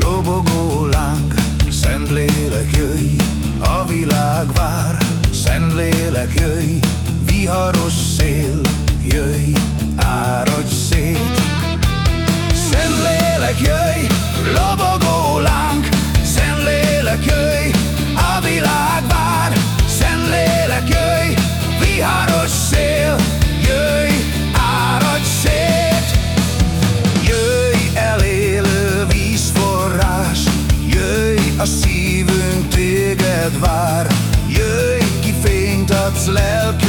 Lobogó láng, Szentlélek jöjj, a világ vár, Szentlélek jöjj, viharos szél, fényt adsz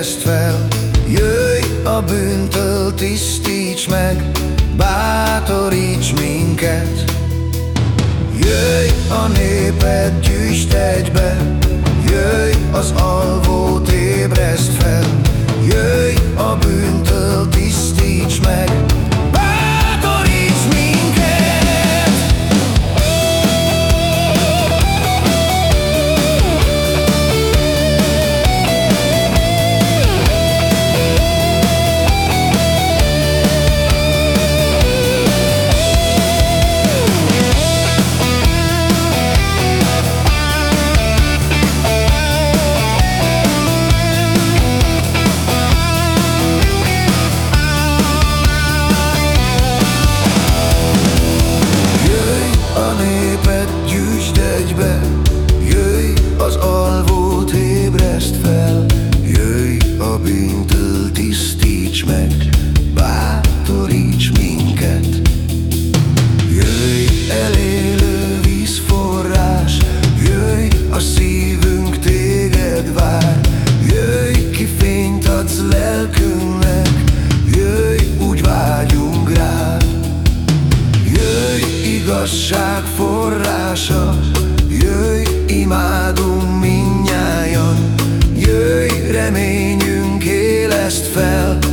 ébreszt fel, jöjj, a bűntől tisztíts meg, bátoríts minket. Jöjj, a népet gyűjtsd egybe, jöjj, az alvót ébreszt fel, egybe, jöjj, az alvót ébreszt fel, jöjj, a bűntől tisztíts meg, bátoríts minket. Jöjj, elélő vízforrás, jöjj, a szívünk téged vár, jöjj, ki fényt adsz lelkünknek, jöjj, úgy vágyunk rád. Igazság forrása, best fell